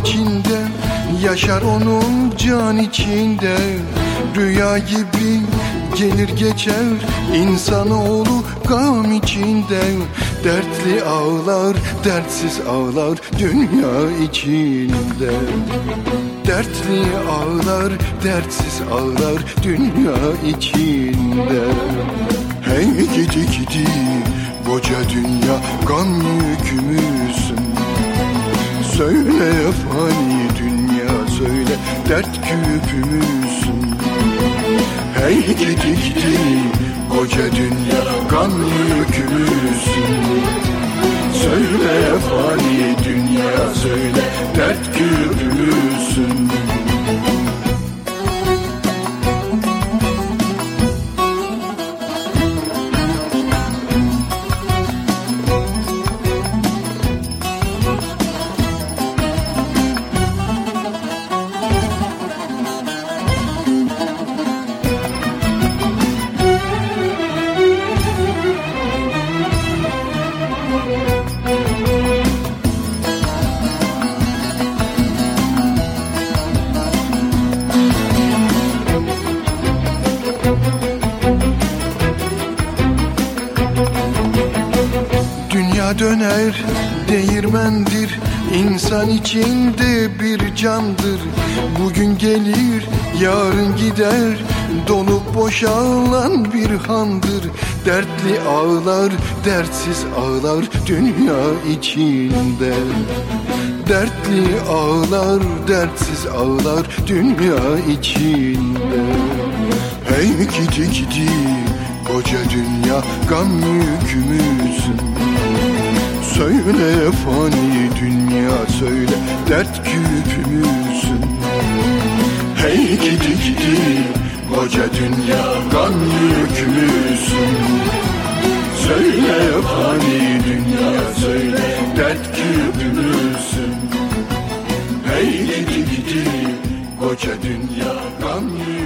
İçinde Yaşar onun can içinde. Rüya gibi gelir geçer İnsanoğlu gam içinde. Dertli ağlar, dertsiz ağlar Dünya içinde. Dertli ağlar, dertsiz ağlar Dünya içinde. Hey gidi gidi Koca dünya gam yükümüzsün Söyle fani dünya söyle Dert küpümüzsün Hey gidi gidi Koca dünya gam yükümüzsün Söyle fani Dünya döner değirmendir. İnsan içinde bir candır. Bugün gelir yarın gider. Dolup boşalan bir handır. Dertli ağlar dertsiz ağlar Dünya içinde. Dertli ağlar dertsiz ağlar Dünya içinde. Hey gidi gidi Koca dünya gam yükümüzsün Söyle fani dünya söyle Dert küpümüzsün Hey gidi gidi Koca dünya gam yükümüzsün Söyle fani dünya söyle Dert küpümüzsün Hey gidi gidi Koca dünya gam yükümüzsün